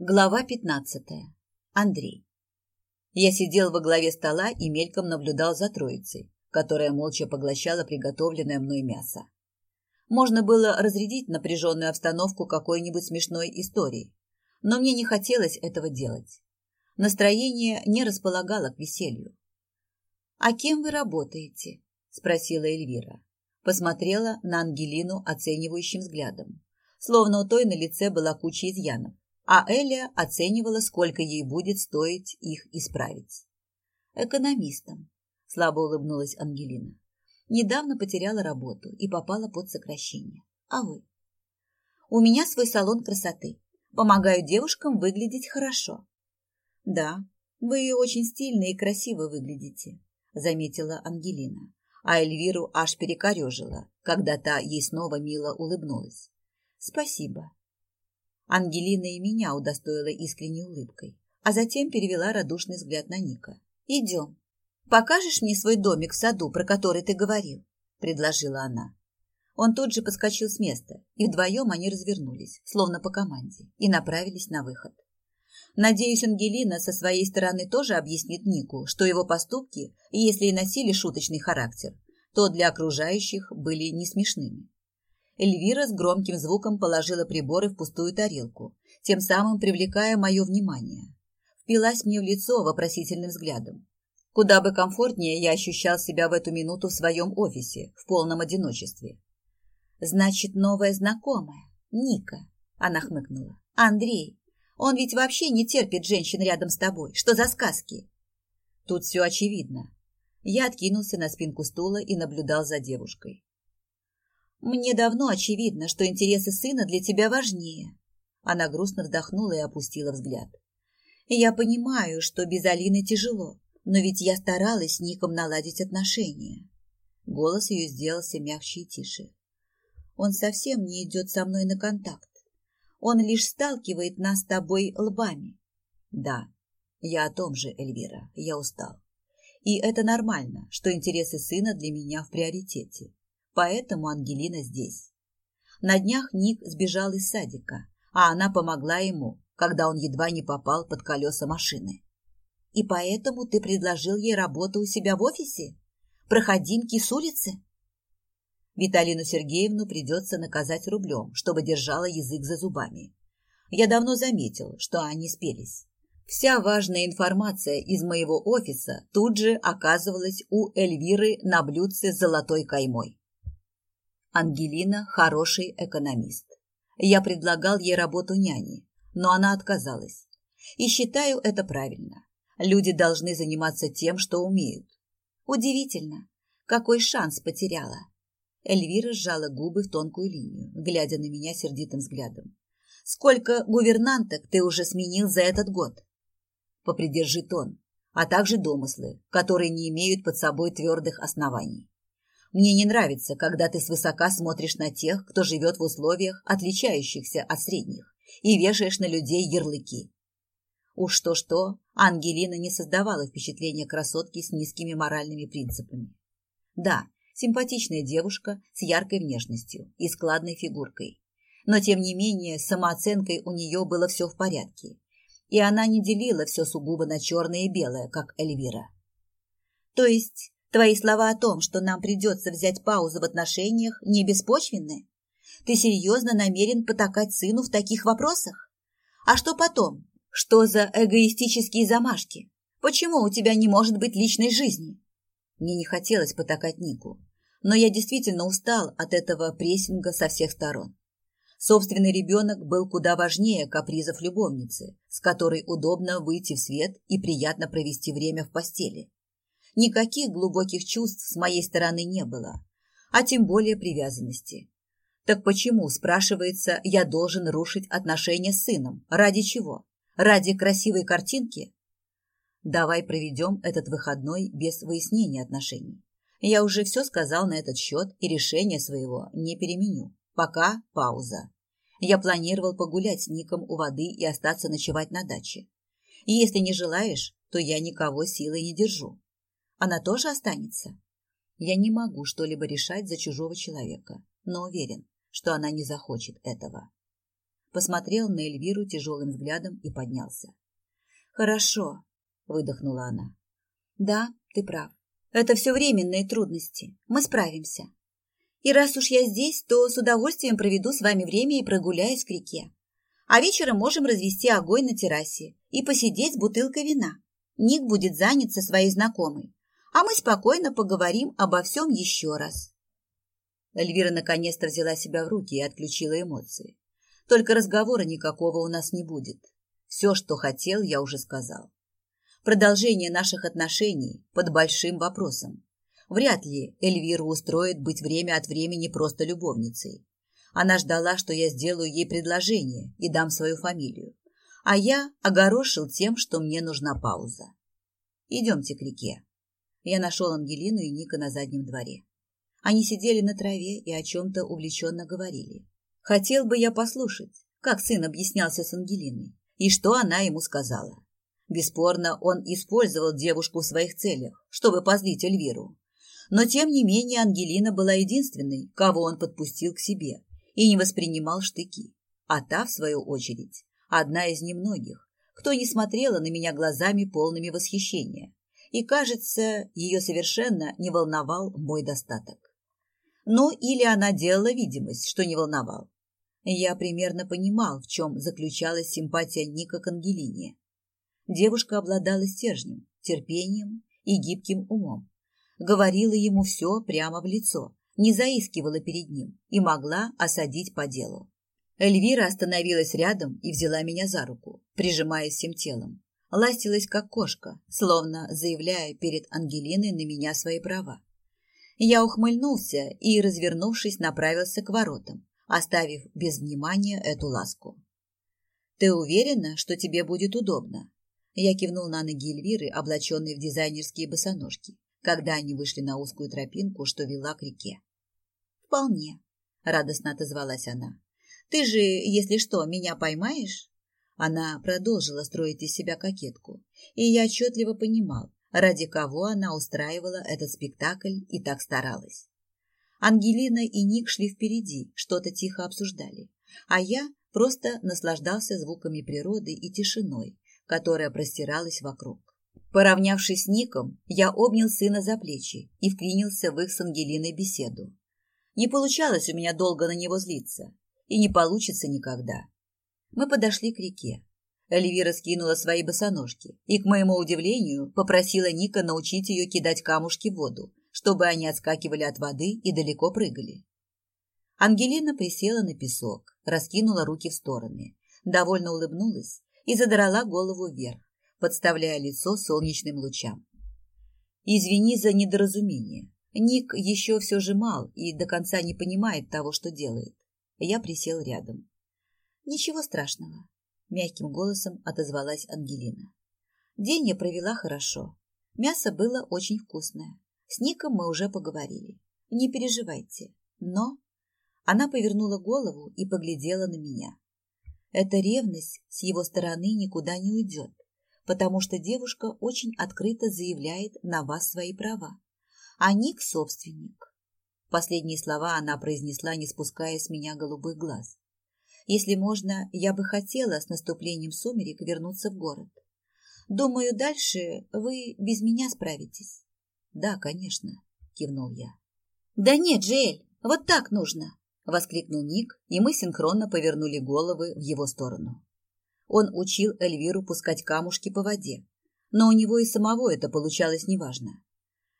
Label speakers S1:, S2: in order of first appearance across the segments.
S1: Глава пятнадцатая. Андрей. Я сидел во главе стола и мельком наблюдал за троицей, которая молча поглощала приготовленное мной мясо. Можно было разрядить напряженную обстановку какой-нибудь смешной историей, но мне не хотелось этого делать. Настроение не располагало к веселью. «А кем вы работаете?» – спросила Эльвира. Посмотрела на Ангелину оценивающим взглядом, словно у той на лице была куча изъянов а Эля оценивала, сколько ей будет стоить их исправить. «Экономистом», – слабо улыбнулась Ангелина. «Недавно потеряла работу и попала под сокращение. А вы?» «У меня свой салон красоты. Помогаю девушкам выглядеть хорошо». «Да, вы очень стильно и красиво выглядите», – заметила Ангелина. А Эльвиру аж перекорежила, когда та ей снова мило улыбнулась. «Спасибо», Ангелина и меня удостоила искренней улыбкой, а затем перевела радушный взгляд на Ника. «Идем. Покажешь мне свой домик в саду, про который ты говорил?» – предложила она. Он тут же подскочил с места, и вдвоем они развернулись, словно по команде, и направились на выход. Надеюсь, Ангелина со своей стороны тоже объяснит Нику, что его поступки, если и носили шуточный характер, то для окружающих были не смешными. Эльвира с громким звуком положила приборы в пустую тарелку, тем самым привлекая мое внимание. Впилась мне в лицо вопросительным взглядом. Куда бы комфортнее я ощущал себя в эту минуту в своем офисе, в полном одиночестве. «Значит, новая знакомая, Ника», – она хмыкнула. «Андрей, он ведь вообще не терпит женщин рядом с тобой. Что за сказки?» Тут все очевидно. Я откинулся на спинку стула и наблюдал за девушкой. Мне давно очевидно, что интересы сына для тебя важнее. Она грустно вздохнула и опустила взгляд. Я понимаю, что без Алины тяжело, но ведь я старалась с Ником наладить отношения. Голос ее сделался мягче и тише. Он совсем не идет со мной на контакт. Он лишь сталкивает нас с тобой лбами. Да, я о том же, Эльвира, я устал. И это нормально, что интересы сына для меня в приоритете. Поэтому Ангелина здесь. На днях Ник сбежал из садика, а она помогла ему, когда он едва не попал под колеса машины. И поэтому ты предложил ей работу у себя в офисе? Проходимки с улицы? Виталину Сергеевну придется наказать рублем, чтобы держала язык за зубами. Я давно заметил, что они спелись. Вся важная информация из моего офиса тут же оказывалась у Эльвиры на блюдце с золотой каймой. Ангелина – хороший экономист. Я предлагал ей работу няни, но она отказалась. И считаю это правильно. Люди должны заниматься тем, что умеют. Удивительно, какой шанс потеряла. Эльвира сжала губы в тонкую линию, глядя на меня сердитым взглядом. Сколько гувернанток ты уже сменил за этот год? Попридержи тон, а также домыслы, которые не имеют под собой твердых оснований. Мне не нравится, когда ты свысока смотришь на тех, кто живет в условиях, отличающихся от средних, и вешаешь на людей ярлыки. Уж то-что, Ангелина не создавала впечатления красотки с низкими моральными принципами. Да, симпатичная девушка с яркой внешностью и складной фигуркой. Но, тем не менее, с самооценкой у нее было все в порядке. И она не делила все сугубо на черное и белое, как Эльвира. То есть Твои слова о том, что нам придется взять паузу в отношениях, не беспочвенны? Ты серьезно намерен потакать сыну в таких вопросах? А что потом? Что за эгоистические замашки? Почему у тебя не может быть личной жизни? Мне не хотелось потакать Нику, но я действительно устал от этого прессинга со всех сторон. Собственный ребенок был куда важнее капризов любовницы, с которой удобно выйти в свет и приятно провести время в постели. Никаких глубоких чувств с моей стороны не было, а тем более привязанности. Так почему, спрашивается, я должен рушить отношения с сыном? Ради чего? Ради красивой картинки? Давай проведем этот выходной без выяснения отношений. Я уже все сказал на этот счет и решение своего не переменю. Пока пауза. Я планировал погулять с Ником у воды и остаться ночевать на даче. Если не желаешь, то я никого силой не держу. Она тоже останется? Я не могу что-либо решать за чужого человека, но уверен, что она не захочет этого. посмотрел на Эльвиру тяжелым взглядом и поднялся. «Хорошо», — выдохнула она. «Да, ты прав. Это все временные трудности. Мы справимся. И раз уж я здесь, то с удовольствием проведу с вами время и прогуляюсь к реке. А вечером можем развести огонь на террасе и посидеть с бутылкой вина. Ник будет занят со своей знакомой, а мы спокойно поговорим обо всем еще раз. Эльвира наконец-то взяла себя в руки и отключила эмоции. Только разговора никакого у нас не будет. Все, что хотел, я уже сказал. Продолжение наших отношений под большим вопросом. Вряд ли Эльвиру устроит быть время от времени просто любовницей. Она ждала, что я сделаю ей предложение и дам свою фамилию. А я огорошил тем, что мне нужна пауза. Идемте к реке. Я нашел Ангелину и Ника на заднем дворе. Они сидели на траве и о чем-то увлеченно говорили. Хотел бы я послушать, как сын объяснялся с Ангелиной и что она ему сказала. Бесспорно, он использовал девушку в своих целях, чтобы позлить Эльвиру. Но, тем не менее, Ангелина была единственной, кого он подпустил к себе и не воспринимал штыки. А та, в свою очередь, одна из немногих, кто не смотрела на меня глазами полными восхищения. И, кажется, ее совершенно не волновал мой достаток. Ну, или она делала видимость, что не волновал. Я примерно понимал, в чем заключалась симпатия Ника к Ангелине. Девушка обладала стержнем, терпением и гибким умом. Говорила ему все прямо в лицо, не заискивала перед ним и могла осадить по делу. Эльвира остановилась рядом и взяла меня за руку, прижимаясь всем телом. Ластилась, как кошка, словно заявляя перед Ангелиной на меня свои права. Я ухмыльнулся и, развернувшись, направился к воротам, оставив без внимания эту ласку. «Ты уверена, что тебе будет удобно?» Я кивнул на ноги Эльвиры, облаченные в дизайнерские босоножки, когда они вышли на узкую тропинку, что вела к реке. «Вполне», — радостно отозвалась она. «Ты же, если что, меня поймаешь?» Она продолжила строить из себя кокетку, и я отчетливо понимал, ради кого она устраивала этот спектакль и так старалась. Ангелина и Ник шли впереди, что-то тихо обсуждали, а я просто наслаждался звуками природы и тишиной, которая простиралась вокруг. Поравнявшись с Ником, я обнял сына за плечи и вклинился в их с Ангелиной беседу. Не получалось у меня долго на него злиться, и не получится никогда. Мы подошли к реке, Эльвира скинула свои босоножки и, к моему удивлению, попросила Ника научить ее кидать камушки в воду, чтобы они отскакивали от воды и далеко прыгали. Ангелина присела на песок, раскинула руки в стороны, довольно улыбнулась и задрала голову вверх, подставляя лицо солнечным лучам. «Извини за недоразумение. Ник еще все же мал и до конца не понимает того, что делает». Я присел рядом. «Ничего страшного. Мягким голосом отозвалась Ангелина. День я провела хорошо. Мясо было очень вкусное. С Ником мы уже поговорили. Не переживайте. Но... Она повернула голову и поглядела на меня. Эта ревность с его стороны никуда не уйдет, потому что девушка очень открыто заявляет на вас свои права. А Ник – собственник. Последние слова она произнесла, не спуская с меня голубых глаз. Если можно, я бы хотела с наступлением сумерек вернуться в город. Думаю, дальше вы без меня справитесь. Да, конечно, кивнул я. Да нет, Джель, вот так нужно, воскликнул Ник, и мы синхронно повернули головы в его сторону. Он учил Эльвиру пускать камушки по воде, но у него и самого это получалось неважно.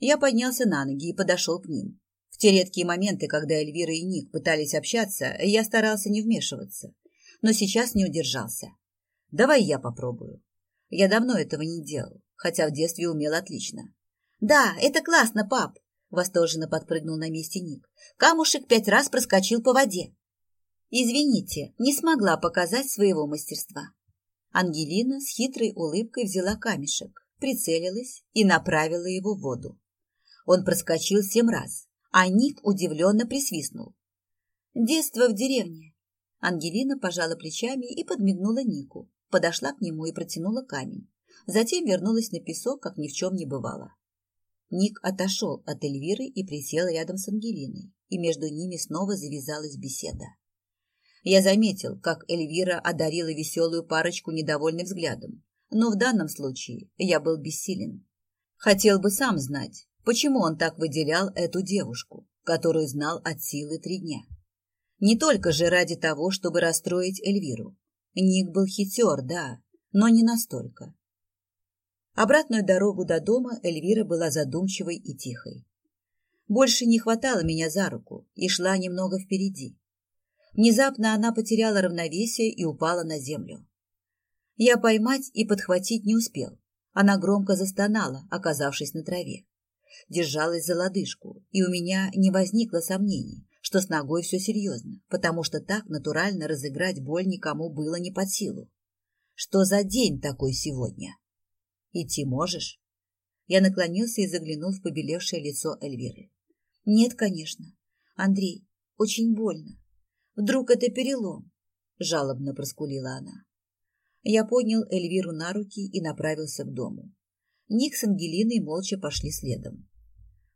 S1: Я поднялся на ноги и подошел к ним те редкие моменты, когда Эльвира и Ник пытались общаться, я старался не вмешиваться, но сейчас не удержался. Давай я попробую. Я давно этого не делал, хотя в детстве умел отлично. Да, это классно, пап, восторженно подпрыгнул на месте Ник. Камушек пять раз проскочил по воде. Извините, не смогла показать своего мастерства. Ангелина с хитрой улыбкой взяла камешек, прицелилась и направила его в воду. Он проскочил семь раз, а Ник удивленно присвистнул. «Детство в деревне». Ангелина пожала плечами и подмигнула Нику, подошла к нему и протянула камень. Затем вернулась на песок, как ни в чем не бывало. Ник отошел от Эльвиры и присел рядом с Ангелиной, и между ними снова завязалась беседа. Я заметил, как Эльвира одарила веселую парочку недовольным взглядом, но в данном случае я был бессилен. Хотел бы сам знать, почему он так выделял эту девушку, которую знал от силы три дня. Не только же ради того, чтобы расстроить Эльвиру. Ник был хитер, да, но не настолько. Обратную дорогу до дома Эльвира была задумчивой и тихой. Больше не хватало меня за руку и шла немного впереди. Внезапно она потеряла равновесие и упала на землю. Я поймать и подхватить не успел. Она громко застонала, оказавшись на траве. Держалась за лодыжку, и у меня не возникло сомнений, что с ногой все серьезно, потому что так натурально разыграть боль никому было не под силу. Что за день такой сегодня? Идти можешь? Я наклонился и заглянул в побелевшее лицо Эльвиры. Нет, конечно. Андрей, очень больно. Вдруг это перелом? Жалобно проскулила она. Я поднял Эльвиру на руки и направился к дому. Ник с Ангелиной молча пошли следом.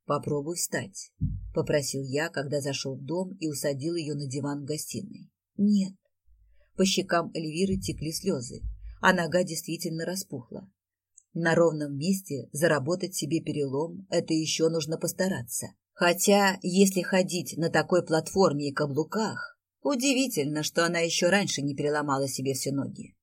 S1: «Попробуй встать», — попросил я, когда зашел в дом и усадил ее на диван в гостиной. «Нет». По щекам Эльвиры текли слезы, а нога действительно распухла. На ровном месте заработать себе перелом – это еще нужно постараться. Хотя, если ходить на такой платформе и каблуках, удивительно, что она еще раньше не переломала себе все ноги.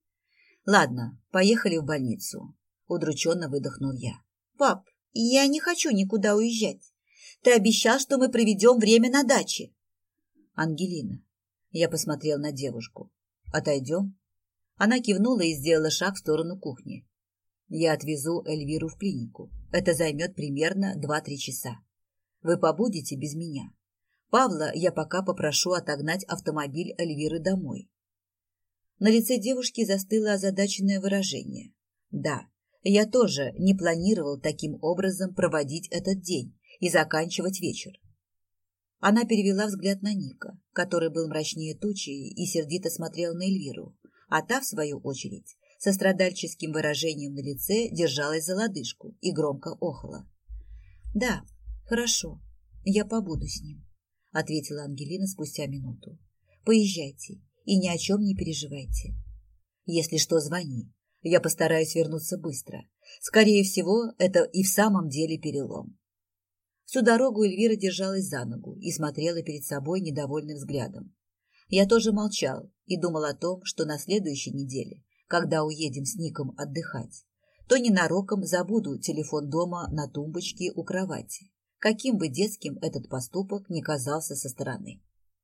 S1: Ладно, поехали в больницу. Удрученно выдохнул я. Пап, я не хочу никуда уезжать. Ты обещал, что мы проведем время на даче. Ангелина. Я посмотрел на девушку. Отойдем? Она кивнула и сделала шаг в сторону кухни. Я отвезу Эльвиру в клинику. Это займет примерно два-три часа. Вы побудете без меня. Павла я пока попрошу отогнать автомобиль Эльвиры домой. На лице девушки застыло озадаченное выражение. Да, я тоже не планировал таким образом проводить этот день и заканчивать вечер. Она перевела взгляд на Ника, который был мрачнее тучи и сердито смотрел на Эльвиру, а та, в свою очередь, со страдальческим выражением на лице держалась за лодыжку и громко охала. «Да, хорошо, я побуду с ним», — ответила Ангелина спустя минуту. «Поезжайте и ни о чем не переживайте. Если что, звони. Я постараюсь вернуться быстро. Скорее всего, это и в самом деле перелом. Всю дорогу Эльвира держалась за ногу и смотрела перед собой недовольным взглядом. Я тоже молчал и думал о том, что на следующей неделе, когда уедем с Ником отдыхать, то ненароком забуду телефон дома на тумбочке у кровати, каким бы детским этот поступок ни казался со стороны.